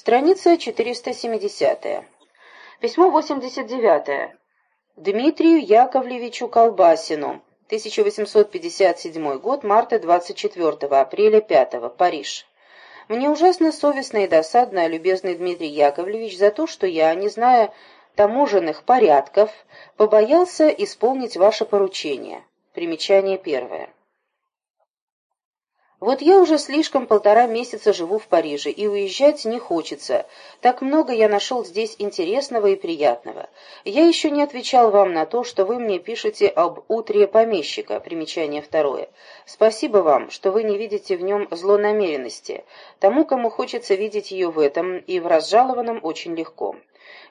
Страница 470. Письмо 89. Дмитрию Яковлевичу Колбасину. 1857 год, марта 24 апреля 5 Париж. Мне ужасно совестно и досадно, любезный Дмитрий Яковлевич, за то, что я, не зная таможенных порядков, побоялся исполнить ваше поручение. Примечание первое. Вот я уже слишком полтора месяца живу в Париже, и уезжать не хочется. Так много я нашел здесь интересного и приятного. Я еще не отвечал вам на то, что вы мне пишете об утре помещика, примечание второе. Спасибо вам, что вы не видите в нем злонамеренности. Тому, кому хочется видеть ее в этом, и в разжалованном очень легко.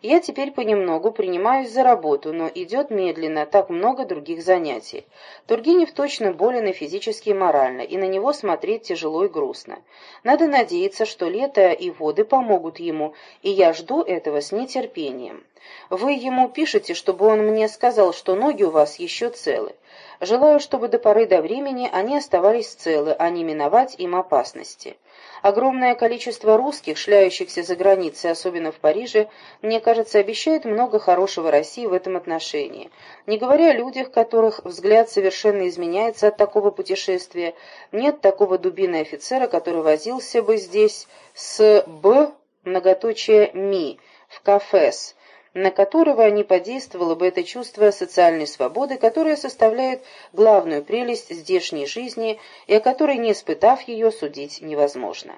Я теперь понемногу принимаюсь за работу, но идет медленно, так много других занятий. Тургенев точно болен и физически, и морально, и на него смотреть тяжело и грустно. Надо надеяться, что лето и воды помогут ему, и я жду этого с нетерпением. Вы ему пишете, чтобы он мне сказал, что ноги у вас еще целы. Желаю, чтобы до поры до времени они оставались целы, а не миновать им опасности. Огромное количество русских, шляющихся за границей, особенно в Париже, мне кажется, обещает много хорошего России в этом отношении. Не говоря о людях, которых взгляд совершенно изменяется от такого путешествия, нет такого дубины офицера, который возился бы здесь с «б» многоточие «ми» в кафес, на которого не подействовало бы это чувство социальной свободы, которое составляет главную прелесть здешней жизни и о которой, не испытав ее, судить невозможно.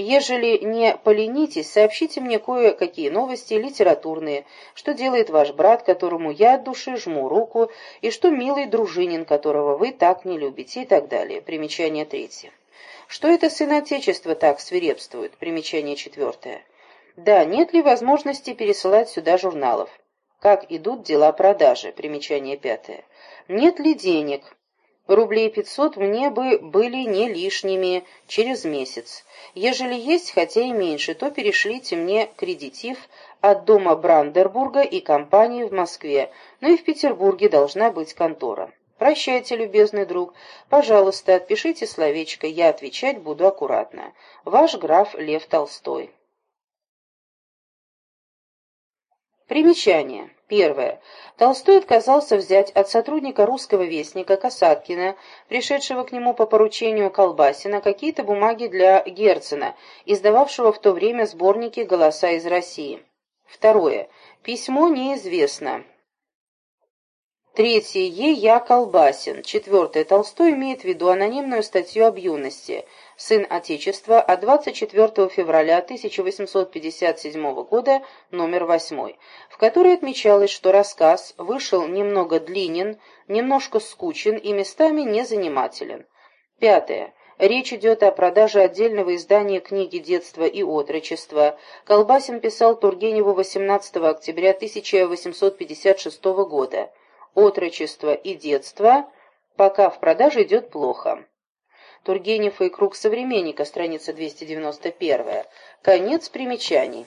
Ежели не поленитесь, сообщите мне кое-какие новости литературные, что делает ваш брат, которому я от души жму руку, и что милый дружинин, которого вы так не любите, и так далее. Примечание третье. Что это сын Отечества так свирепствует? Примечание четвертое. Да, нет ли возможности пересылать сюда журналов? Как идут дела продажи? Примечание пятое. Нет ли денег? Рублей пятьсот мне бы были не лишними через месяц. Ежели есть, хотя и меньше, то перешлите мне кредитив от дома Брандербурга и компании в Москве, но и в Петербурге должна быть контора. Прощайте, любезный друг. Пожалуйста, отпишите словечко, я отвечать буду аккуратно. Ваш граф Лев Толстой. Примечание. Первое. Толстой отказался взять от сотрудника русского вестника Касаткина, пришедшего к нему по поручению Колбасина, какие-то бумаги для Герцена, издававшего в то время сборники «Голоса из России». Второе. Письмо неизвестно. Третье. Е. Я. Колбасин. Четвертое. Толстой имеет в виду анонимную статью об юности – сын Отечества от 24 февраля 1857 года, номер 8, в которой отмечалось, что рассказ вышел немного длинен, немножко скучен и местами незанимателен. Пятое. Речь идет о продаже отдельного издания книги «Детство и отрочество». Колбасин писал Тургеневу 18 октября 1856 года. «Отрочество и детство» пока в продаже идет плохо. Тургенев и круг современника, страница 291. Конец примечаний.